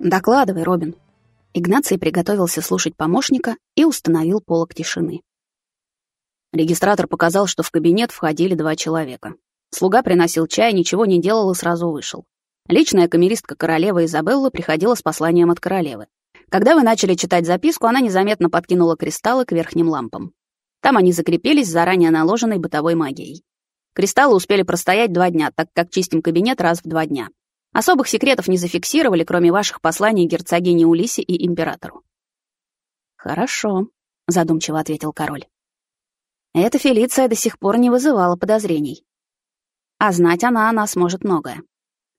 «Докладывай, Робин». Игнаций приготовился слушать помощника и установил полок тишины. Регистратор показал, что в кабинет входили два человека. Слуга приносил чай, ничего не делал и сразу вышел. Личная камеристка королевы Изабелла приходила с посланием от королевы. Когда вы начали читать записку, она незаметно подкинула кристаллы к верхним лампам. Там они закрепились заранее наложенной бытовой магией. Кристаллы успели простоять два дня, так как чистим кабинет раз в два дня. Особых секретов не зафиксировали, кроме ваших посланий герцогине Улисе и императору. «Хорошо», — задумчиво ответил король. Эта Фелиция до сих пор не вызывала подозрений. А знать она о нас может многое.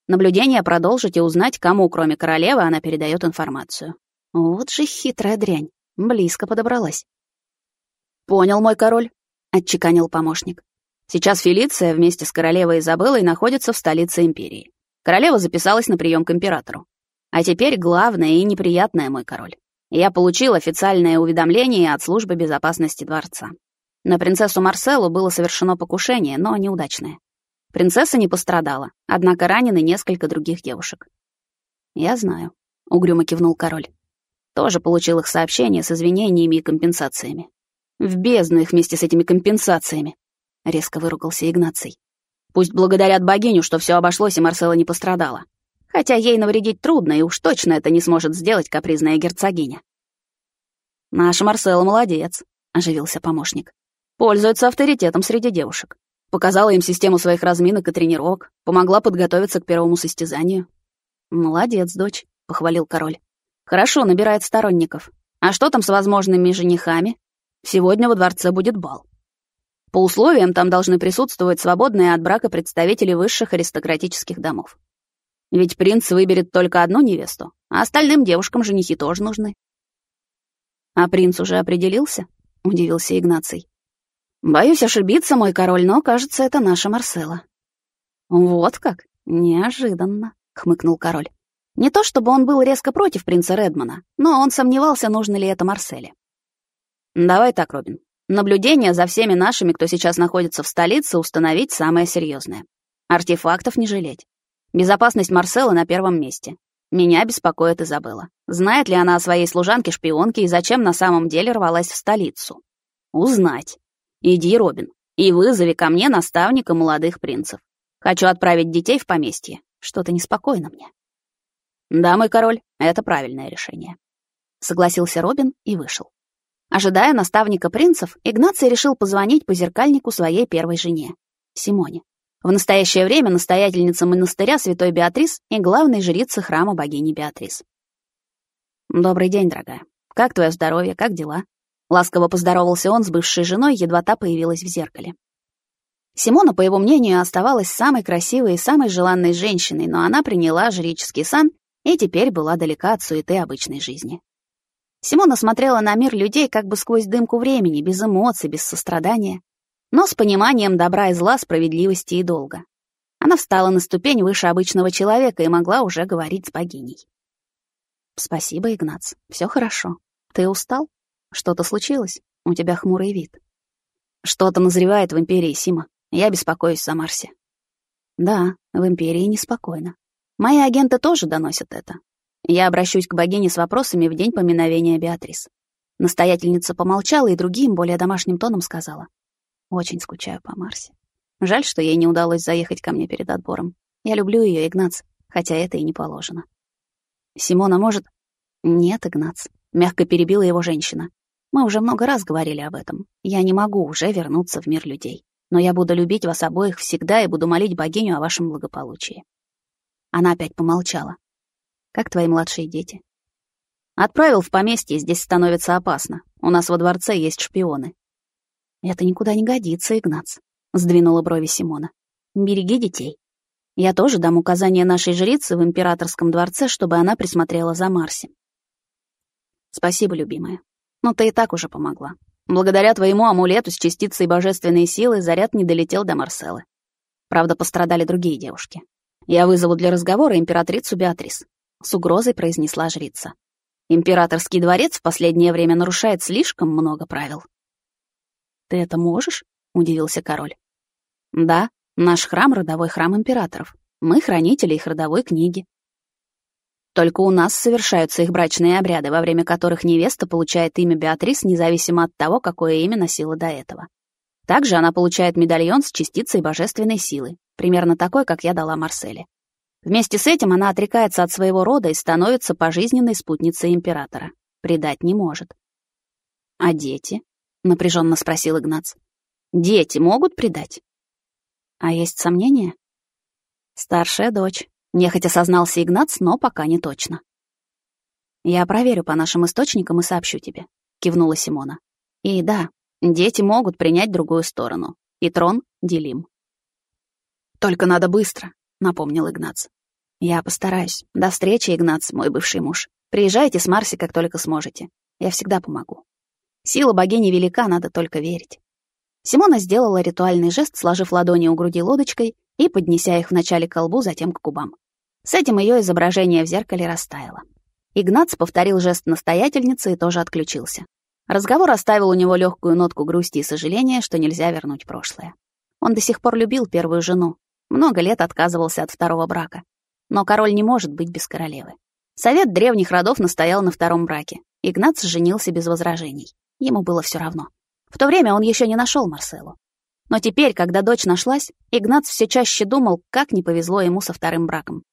Наблюдение продолжить и узнать, кому, кроме королевы, она передает информацию. Вот же хитрая дрянь. Близко подобралась. «Понял, мой король», — отчеканил помощник. «Сейчас Фелиция вместе с королевой Изабеллой находится в столице империи. Королева записалась на прием к императору. А теперь главное и неприятное, мой король. Я получил официальное уведомление от службы безопасности дворца. На принцессу Марселу было совершено покушение, но неудачное. Принцесса не пострадала, однако ранены несколько других девушек. «Я знаю», — угрюмо кивнул король. «Тоже получил их сообщение с извинениями и компенсациями. В бездну их вместе с этими компенсациями», — резко выругался Игнаций. Пусть благодарят богиню, что все обошлось и Марсела не пострадала. Хотя ей навредить трудно, и уж точно это не сможет сделать капризная герцогиня. «Наша Марсела молодец», — оживился помощник. «Пользуется авторитетом среди девушек. Показала им систему своих разминок и тренировок, помогла подготовиться к первому состязанию». «Молодец, дочь», — похвалил король. «Хорошо, набирает сторонников. А что там с возможными женихами? Сегодня во дворце будет бал. По условиям там должны присутствовать свободные от брака представители высших аристократических домов. Ведь принц выберет только одну невесту, а остальным девушкам женихи тоже нужны. «А принц уже определился?» — удивился Игнаций. «Боюсь ошибиться, мой король, но, кажется, это наша Марсела». «Вот как? Неожиданно», — хмыкнул король. Не то чтобы он был резко против принца Редмана, но он сомневался, нужно ли это Марселе. «Давай так, Робин. Наблюдение за всеми нашими, кто сейчас находится в столице, установить самое серьезное. Артефактов не жалеть. Безопасность Марсела на первом месте. Меня беспокоит Изабелла. Знает ли она о своей служанке-шпионке и зачем на самом деле рвалась в столицу? Узнать. Иди, Робин, и вызови ко мне наставника молодых принцев. Хочу отправить детей в поместье. Что-то неспокойно мне. Да, мой король, это правильное решение. Согласился Робин и вышел. Ожидая наставника принцев, Игнаций решил позвонить по зеркальнику своей первой жене, Симоне. В настоящее время настоятельница монастыря Святой Беатрис и главной жрица храма богини Беатрис. «Добрый день, дорогая. Как твое здоровье, как дела?» Ласково поздоровался он с бывшей женой, едва та появилась в зеркале. Симона, по его мнению, оставалась самой красивой и самой желанной женщиной, но она приняла жреческий сан и теперь была далека от суеты обычной жизни. Симона смотрела на мир людей как бы сквозь дымку времени, без эмоций, без сострадания, но с пониманием добра и зла, справедливости и долга. Она встала на ступень выше обычного человека и могла уже говорить с богиней. «Спасибо, Игнац, все хорошо. Ты устал? Что-то случилось? У тебя хмурый вид». «Что-то назревает в Империи, Сима. Я беспокоюсь за Марси». «Да, в Империи неспокойно. Мои агенты тоже доносят это. Я обращусь к богине с вопросами в день поминовения Беатрис. Настоятельница помолчала и другим, более домашним тоном сказала. Очень скучаю по Марсе. Жаль, что ей не удалось заехать ко мне перед отбором. Я люблю ее, Игнац, хотя это и не положено. Симона может... Нет, Игнац. Мягко перебила его женщина. Мы уже много раз говорили об этом. Я не могу уже вернуться в мир людей. Но я буду любить вас обоих всегда и буду молить богиню о вашем благополучии. Она опять помолчала. Как твои младшие дети? Отправил в поместье, здесь становится опасно. У нас во дворце есть шпионы. Это никуда не годится, Игнац, сдвинула брови Симона. Береги детей. Я тоже дам указание нашей жрице в императорском дворце, чтобы она присмотрела за Марси. Спасибо, любимая. Но ты и так уже помогла. Благодаря твоему амулету с частицей божественной силы заряд не долетел до Марселы. Правда, пострадали другие девушки. Я вызову для разговора императрицу Беатрис. — с угрозой произнесла жрица. «Императорский дворец в последнее время нарушает слишком много правил». «Ты это можешь?» — удивился король. «Да, наш храм — родовой храм императоров. Мы — хранители их родовой книги». Только у нас совершаются их брачные обряды, во время которых невеста получает имя Беатрис независимо от того, какое имя носила до этого. Также она получает медальон с частицей божественной силы, примерно такой, как я дала Марселе. Вместе с этим она отрекается от своего рода и становится пожизненной спутницей императора. Предать не может. «А дети?» — напряженно спросил Игнац. «Дети могут предать?» «А есть сомнения?» «Старшая дочь», — нехотя сознался Игнац, но пока не точно. «Я проверю по нашим источникам и сообщу тебе», — кивнула Симона. «И да, дети могут принять другую сторону, и трон делим». «Только надо быстро», — напомнил Игнац. «Я постараюсь. До встречи, Игнац, мой бывший муж. Приезжайте с Марси, как только сможете. Я всегда помогу». Сила богини велика, надо только верить. Симона сделала ритуальный жест, сложив ладони у груди лодочкой и поднеся их вначале к колбу, затем к губам. С этим ее изображение в зеркале растаяло. Игнац повторил жест настоятельницы и тоже отключился. Разговор оставил у него легкую нотку грусти и сожаления, что нельзя вернуть прошлое. Он до сих пор любил первую жену, много лет отказывался от второго брака. Но король не может быть без королевы. Совет древних родов настоял на втором браке. Игнац женился без возражений. Ему было все равно. В то время он еще не нашел Марселу. Но теперь, когда дочь нашлась, Игнац все чаще думал, как не повезло ему со вторым браком.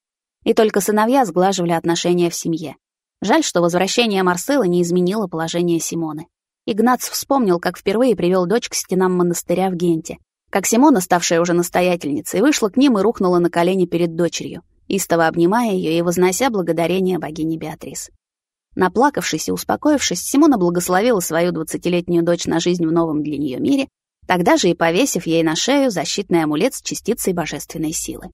И только сыновья сглаживали отношения в семье. Жаль, что возвращение Марселы не изменило положение Симоны. Игнац вспомнил, как впервые привел дочь к стенам монастыря в Генте, как Симона, ставшая уже настоятельницей, вышла к ним и рухнула на колени перед дочерью, истово обнимая ее и вознося благодарение богине Беатрис. Наплакавшись и успокоившись, Симона благословила свою двадцатилетнюю дочь на жизнь в новом для нее мире, тогда же и повесив ей на шею защитный амулет с частицей божественной силы.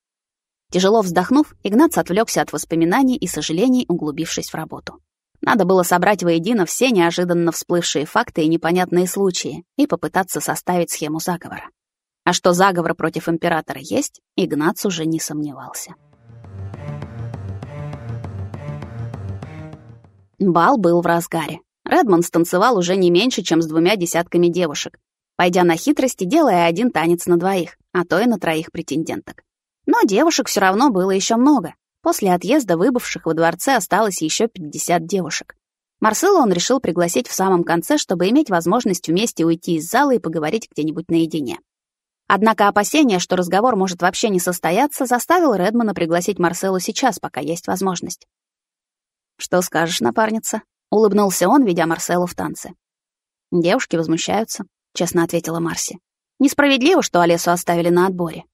Тяжело вздохнув, Игнац отвлекся от воспоминаний и сожалений, углубившись в работу. Надо было собрать воедино все неожиданно всплывшие факты и непонятные случаи и попытаться составить схему заговора. А что заговор против императора есть, Игнац уже не сомневался. Бал был в разгаре. Редмонд станцевал уже не меньше, чем с двумя десятками девушек, пойдя на хитрости, делая один танец на двоих, а то и на троих претенденток. Но девушек все равно было еще много. После отъезда выбывших во дворце осталось еще 50 девушек. Марселу он решил пригласить в самом конце, чтобы иметь возможность вместе уйти из зала и поговорить где-нибудь наедине. Однако опасение, что разговор может вообще не состояться, заставил Редмана пригласить Марселу сейчас, пока есть возможность. «Что скажешь, напарница?» — улыбнулся он, ведя Марселу в танце. «Девушки возмущаются», — честно ответила Марси. «Несправедливо, что Олесу оставили на отборе».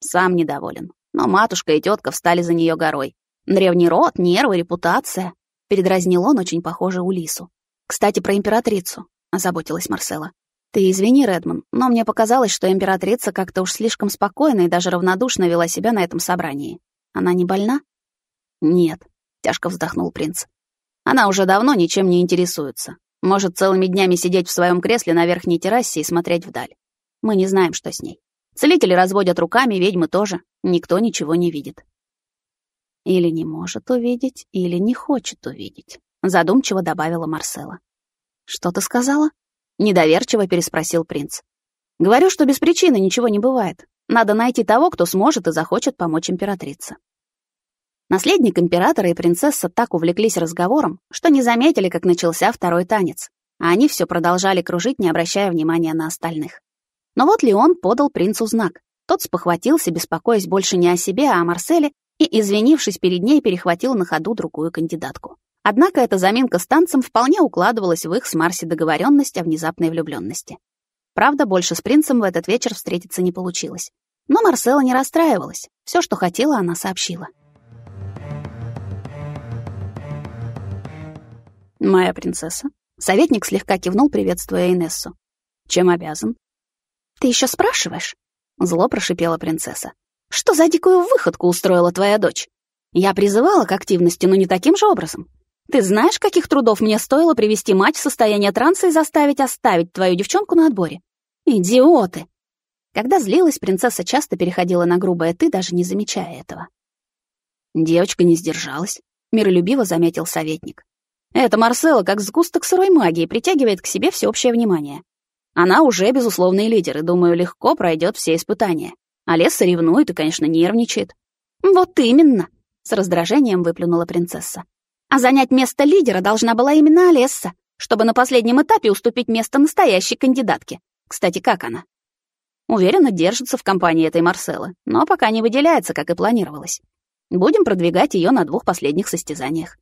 Сам недоволен. Но матушка и тетка встали за нее горой. Древний род, нервы, репутация. Передразнил он очень похоже Улису. «Кстати, про императрицу», — озаботилась Марсела. «Ты извини, Редман, но мне показалось, что императрица как-то уж слишком спокойно и даже равнодушно вела себя на этом собрании. Она не больна?» «Нет», тяжко вздохнул принц. Она уже давно ничем не интересуется. Может целыми днями сидеть в своем кресле на верхней террасе и смотреть вдаль. Мы не знаем, что с ней. Целители разводят руками, ведьмы тоже. Никто ничего не видит. Или не может увидеть, или не хочет увидеть, задумчиво добавила Марсела. Что ты сказала? Недоверчиво переспросил принц. Говорю, что без причины ничего не бывает. Надо найти того, кто сможет и захочет помочь императрице. Наследник императора и принцесса так увлеклись разговором, что не заметили, как начался второй танец, а они все продолжали кружить, не обращая внимания на остальных. Но вот Леон подал принцу знак. Тот спохватился, беспокоясь больше не о себе, а о Марселе, и, извинившись перед ней, перехватил на ходу другую кандидатку. Однако эта заминка с танцем вполне укладывалась в их с Марси договоренность о внезапной влюбленности. Правда, больше с принцем в этот вечер встретиться не получилось. Но Марсела не расстраивалась. Все, что хотела, она сообщила. «Моя принцесса». Советник слегка кивнул, приветствуя Инессу. «Чем обязан?» «Ты еще спрашиваешь?» Зло прошипела принцесса. «Что за дикую выходку устроила твоя дочь? Я призывала к активности, но не таким же образом. Ты знаешь, каких трудов мне стоило привести мать в состояние транса и заставить оставить твою девчонку на отборе? Идиоты!» Когда злилась, принцесса часто переходила на грубое «ты», даже не замечая этого. Девочка не сдержалась, миролюбиво заметил советник. Эта Марсела, как сгусток сырой магии, притягивает к себе всеобщее внимание. Она уже безусловный лидер, и, думаю, легко пройдет все испытания. А Леса ревнует и, конечно, нервничает. Вот именно. с раздражением выплюнула принцесса. А занять место лидера должна была именно Олесса, чтобы на последнем этапе уступить место настоящей кандидатке. Кстати, как она? Уверенно держится в компании этой Марселы, но пока не выделяется, как и планировалось. Будем продвигать ее на двух последних состязаниях.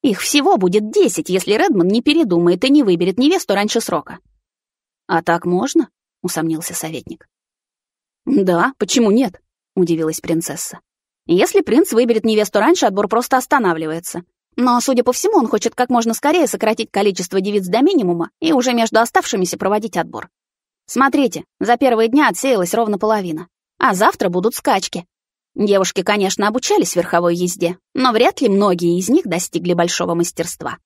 Их всего будет десять, если Редман не передумает и не выберет невесту раньше срока. А так можно? усомнился советник. Да, почему нет? удивилась принцесса. Если принц выберет невесту раньше, отбор просто останавливается. Но, судя по всему, он хочет как можно скорее сократить количество девиц до минимума и уже между оставшимися проводить отбор. Смотрите, за первые дня отсеялась ровно половина. А завтра будут скачки. Девушки, конечно, обучались верховой езде, но вряд ли многие из них достигли большого мастерства.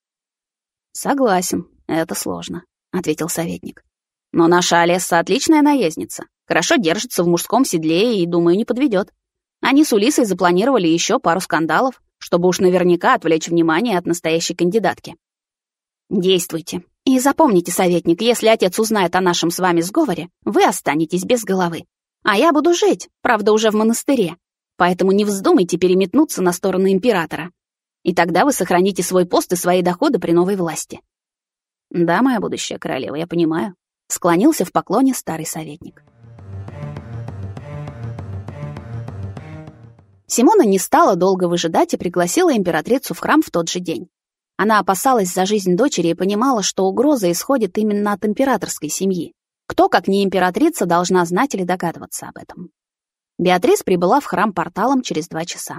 «Согласен, это сложно», — ответил советник. «Но наша Олесса отличная наездница, хорошо держится в мужском седле и, думаю, не подведет. Они с Улисой запланировали еще пару скандалов, чтобы уж наверняка отвлечь внимание от настоящей кандидатки. Действуйте. И запомните, советник, если отец узнает о нашем с вами сговоре, вы останетесь без головы. А я буду жить, правда, уже в монастыре. Поэтому не вздумайте переметнуться на сторону императора. И тогда вы сохраните свой пост и свои доходы при новой власти. Да, моя будущая королева, я понимаю. Склонился в поклоне старый советник. Симона не стала долго выжидать и пригласила императрицу в храм в тот же день. Она опасалась за жизнь дочери и понимала, что угроза исходит именно от императорской семьи. Кто, как не императрица, должна знать или догадываться об этом. Беатрис прибыла в храм порталом через два часа.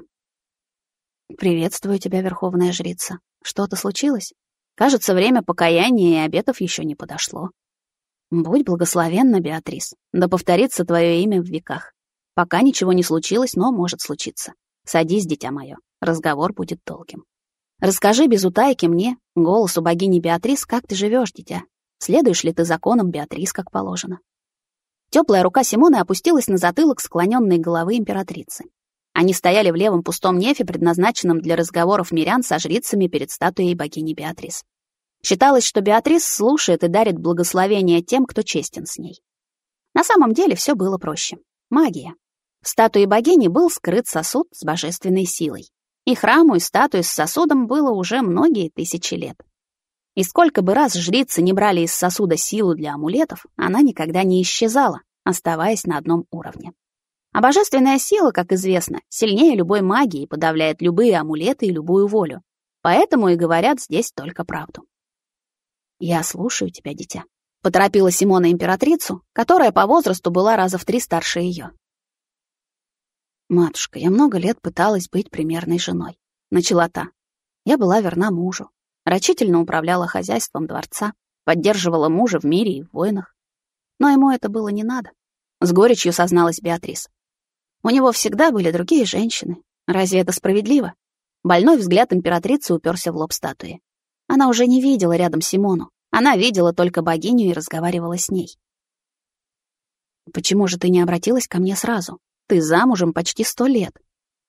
«Приветствую тебя, верховная жрица. Что-то случилось? Кажется, время покаяния и обетов еще не подошло. Будь благословенна, Беатрис, да повторится твое имя в веках. Пока ничего не случилось, но может случиться. Садись, дитя мое, разговор будет долгим. Расскажи без утайки мне, голосу богини Беатрис, как ты живешь, дитя. Следуешь ли ты законам Беатрис, как положено? Теплая рука Симоны опустилась на затылок склоненной головы императрицы. Они стояли в левом пустом нефе, предназначенном для разговоров мирян со жрицами перед статуей богини Беатрис. Считалось, что Беатрис слушает и дарит благословение тем, кто честен с ней. На самом деле все было проще. Магия. В статуе богини был скрыт сосуд с божественной силой. И храму, и статуе с сосудом было уже многие тысячи лет. И сколько бы раз жрицы не брали из сосуда силу для амулетов, она никогда не исчезала, оставаясь на одном уровне. А божественная сила, как известно, сильнее любой магии подавляет любые амулеты и любую волю. Поэтому и говорят здесь только правду. «Я слушаю тебя, дитя», — поторопила Симона императрицу, которая по возрасту была раза в три старше ее. «Матушка, я много лет пыталась быть примерной женой», — начала та. Я была верна мужу, рачительно управляла хозяйством дворца, поддерживала мужа в мире и в войнах. Но ему это было не надо. С горечью созналась Беатрис. У него всегда были другие женщины. Разве это справедливо? Больной взгляд императрицы уперся в лоб статуи. Она уже не видела рядом Симону. Она видела только богиню и разговаривала с ней. «Почему же ты не обратилась ко мне сразу?» Ты замужем почти сто лет.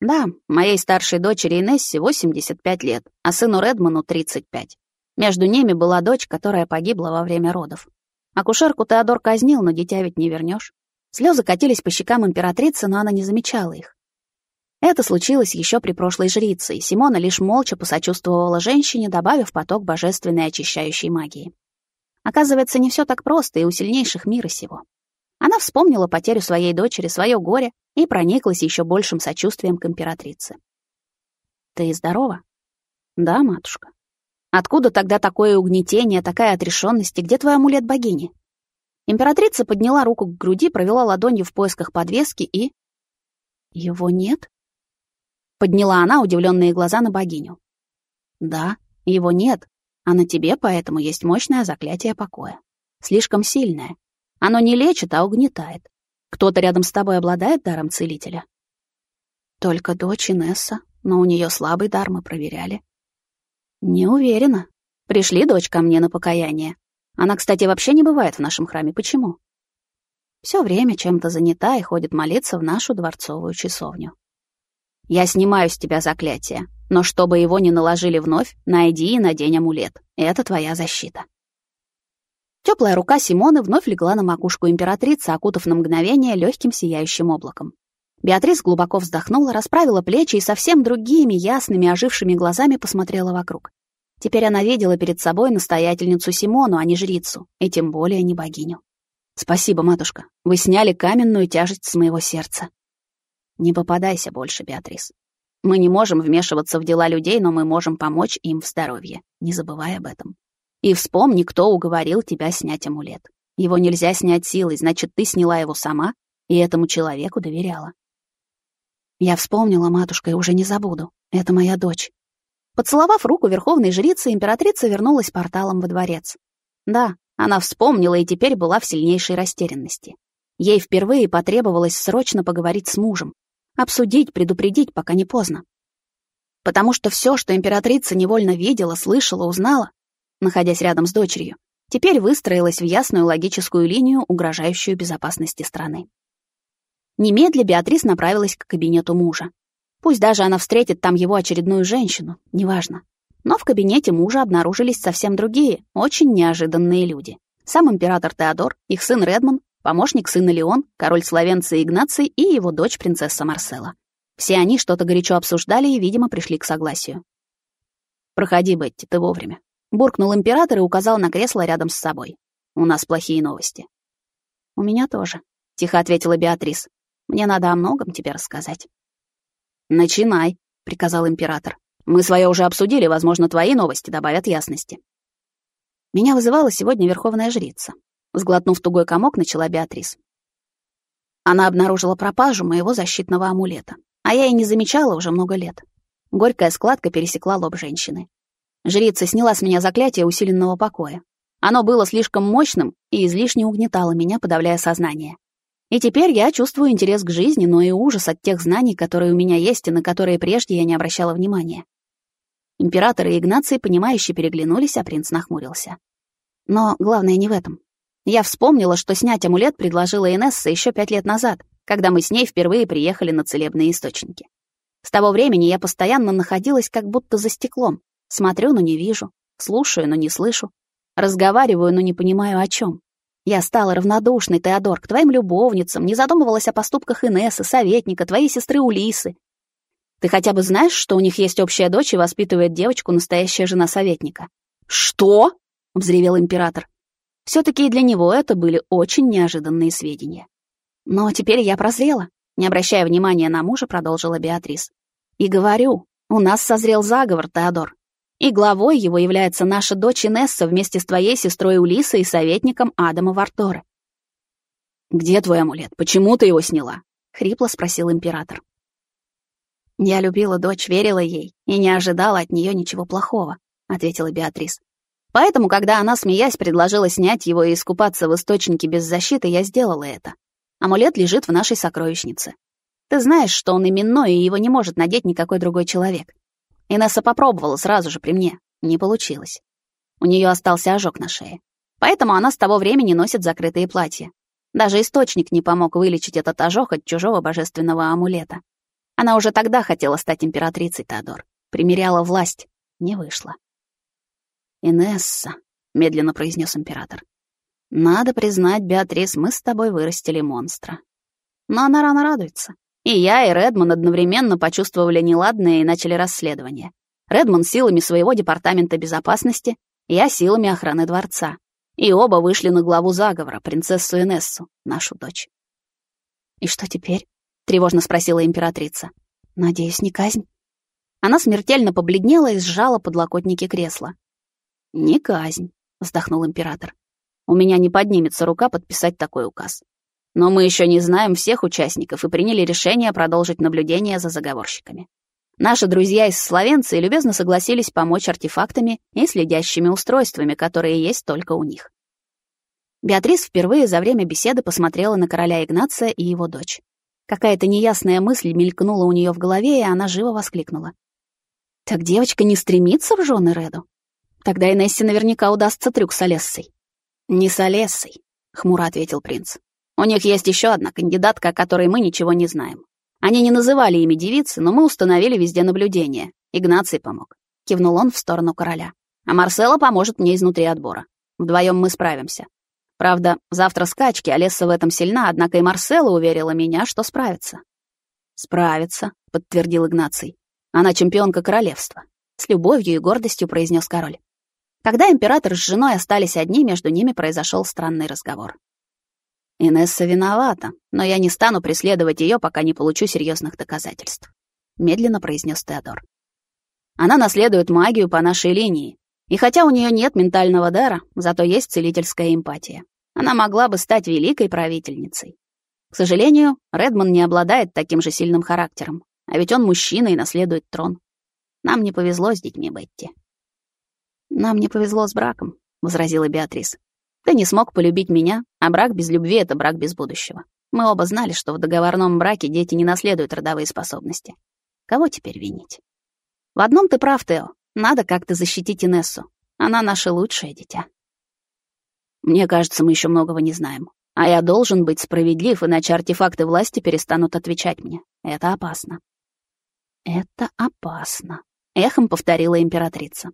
Да, моей старшей дочери Инессе 85 лет, а сыну Редману 35. Между ними была дочь, которая погибла во время родов. Акушерку Теодор казнил, но дитя ведь не вернешь. Слезы катились по щекам императрицы, но она не замечала их. Это случилось еще при прошлой жрице, и Симона лишь молча посочувствовала женщине, добавив поток божественной очищающей магии. Оказывается, не все так просто и у сильнейших мира сего. Она вспомнила потерю своей дочери, свое горе и прониклась еще большим сочувствием к императрице. «Ты здорова?» «Да, матушка». «Откуда тогда такое угнетение, такая отрешенность, и где твой амулет богини?» Императрица подняла руку к груди, провела ладонью в поисках подвески и... «Его нет?» Подняла она удивленные глаза на богиню. «Да, его нет, а на тебе поэтому есть мощное заклятие покоя. Слишком сильное. Оно не лечит, а угнетает. Кто-то рядом с тобой обладает даром целителя? Только дочь Инесса, но у нее слабый дар, мы проверяли. Не уверена. Пришли дочь ко мне на покаяние. Она, кстати, вообще не бывает в нашем храме. Почему? Все время чем-то занята и ходит молиться в нашу дворцовую часовню. Я снимаю с тебя заклятие, но чтобы его не наложили вновь, найди и надень амулет. Это твоя защита. Теплая рука Симоны вновь легла на макушку императрицы, окутав на мгновение легким сияющим облаком. Беатрис глубоко вздохнула, расправила плечи и совсем другими, ясными, ожившими глазами посмотрела вокруг. Теперь она видела перед собой настоятельницу Симону, а не жрицу, и тем более не богиню. «Спасибо, матушка. Вы сняли каменную тяжесть с моего сердца». «Не попадайся больше, Беатрис. Мы не можем вмешиваться в дела людей, но мы можем помочь им в здоровье. Не забывай об этом. И вспомни, кто уговорил тебя снять амулет. Его нельзя снять силой, значит, ты сняла его сама и этому человеку доверяла. Я вспомнила, матушка, и уже не забуду. Это моя дочь. Поцеловав руку верховной жрицы, императрица вернулась порталом во дворец. Да, она вспомнила и теперь была в сильнейшей растерянности. Ей впервые потребовалось срочно поговорить с мужем, обсудить, предупредить, пока не поздно. Потому что все, что императрица невольно видела, слышала, узнала, находясь рядом с дочерью, теперь выстроилось в ясную логическую линию, угрожающую безопасности страны. Немедля Беатрис направилась к кабинету мужа. Пусть даже она встретит там его очередную женщину, неважно. Но в кабинете мужа обнаружились совсем другие, очень неожиданные люди. Сам император Теодор, их сын Редман, помощник сына Леон, король Словенции Игнаций и его дочь принцесса Марсела. Все они что-то горячо обсуждали и, видимо, пришли к согласию. «Проходи, Бетти, ты вовремя», — буркнул император и указал на кресло рядом с собой. «У нас плохие новости». «У меня тоже», — тихо ответила Беатрис. Мне надо о многом тебе рассказать». «Начинай», — приказал император. «Мы свое уже обсудили, возможно, твои новости добавят ясности». Меня вызывала сегодня верховная жрица. Сглотнув тугой комок, начала Беатрис. Она обнаружила пропажу моего защитного амулета, а я и не замечала уже много лет. Горькая складка пересекла лоб женщины. Жрица сняла с меня заклятие усиленного покоя. Оно было слишком мощным и излишне угнетало меня, подавляя сознание. И теперь я чувствую интерес к жизни, но и ужас от тех знаний, которые у меня есть и на которые прежде я не обращала внимания. Император и Игнаций, понимающе переглянулись, а принц нахмурился. Но главное не в этом. Я вспомнила, что снять амулет предложила Инесса еще пять лет назад, когда мы с ней впервые приехали на целебные источники. С того времени я постоянно находилась как будто за стеклом. Смотрю, но не вижу, слушаю, но не слышу, разговариваю, но не понимаю о чем. Я стала равнодушной, Теодор, к твоим любовницам, не задумывалась о поступках Инессы, советника, твоей сестры Улисы. Ты хотя бы знаешь, что у них есть общая дочь и воспитывает девочку настоящая жена советника? Что? взревел император. все таки и для него это были очень неожиданные сведения. Но теперь я прозрела, не обращая внимания на мужа, продолжила Беатрис. И говорю, у нас созрел заговор, Теодор. И главой его является наша дочь Инесса вместе с твоей сестрой Улисой и советником Адама Варторы. «Где твой амулет? Почему ты его сняла?» — хрипло спросил император. «Я любила дочь, верила ей и не ожидала от нее ничего плохого», — ответила Беатрис. «Поэтому, когда она, смеясь, предложила снять его и искупаться в источнике без защиты, я сделала это. Амулет лежит в нашей сокровищнице. Ты знаешь, что он именной, и его не может надеть никакой другой человек. Инесса попробовала сразу же при мне. Не получилось. У нее остался ожог на шее. Поэтому она с того времени носит закрытые платья. Даже источник не помог вылечить этот ожог от чужого божественного амулета. Она уже тогда хотела стать императрицей, Теодор. Примеряла власть. Не вышло. «Инесса», — медленно произнес император. «Надо признать, Беатрис, мы с тобой вырастили монстра. Но она рано радуется. И я, и Редмон одновременно почувствовали неладное и начали расследование. Редмон силами своего департамента безопасности, я силами охраны дворца. И оба вышли на главу заговора, принцессу Инессу, нашу дочь. «И что теперь?» — тревожно спросила императрица. «Надеюсь, не казнь?» Она смертельно побледнела и сжала подлокотники кресла. «Не казнь», — вздохнул император. «У меня не поднимется рука подписать такой указ. Но мы еще не знаем всех участников и приняли решение продолжить наблюдение за заговорщиками. Наши друзья из Словенции любезно согласились помочь артефактами и следящими устройствами, которые есть только у них. Беатрис впервые за время беседы посмотрела на короля Игнация и его дочь. Какая-то неясная мысль мелькнула у нее в голове, и она живо воскликнула. «Так девочка не стремится в жены Реду? Тогда Инессе наверняка удастся трюк с Олессой». «Не с Олессой», — хмуро ответил принц. У них есть еще одна кандидатка, о которой мы ничего не знаем. Они не называли имя девицы, но мы установили везде наблюдение. Игнаций помог. Кивнул он в сторону короля. А Марсела поможет мне изнутри отбора. Вдвоем мы справимся. Правда, завтра скачки, Олесса в этом сильна, однако и Марсела уверила меня, что справится. «Справится», — подтвердил Игнаций. «Она чемпионка королевства», — с любовью и гордостью произнес король. Когда император с женой остались одни, между ними произошел странный разговор. Инесса виновата, но я не стану преследовать ее, пока не получу серьезных доказательств, медленно произнес Теодор. Она наследует магию по нашей линии, и хотя у нее нет ментального дара, зато есть целительская эмпатия. Она могла бы стать великой правительницей. К сожалению, Редман не обладает таким же сильным характером, а ведь он мужчина и наследует трон. Нам не повезло с детьми Бетти. Нам не повезло с браком, возразила Беатрис. Ты не смог полюбить меня, а брак без любви — это брак без будущего. Мы оба знали, что в договорном браке дети не наследуют родовые способности. Кого теперь винить? В одном ты прав, Тео. Надо как-то защитить Инессу. Она наше лучшее дитя. Мне кажется, мы еще многого не знаем. А я должен быть справедлив, иначе артефакты власти перестанут отвечать мне. Это опасно. Это опасно, эхом повторила императрица.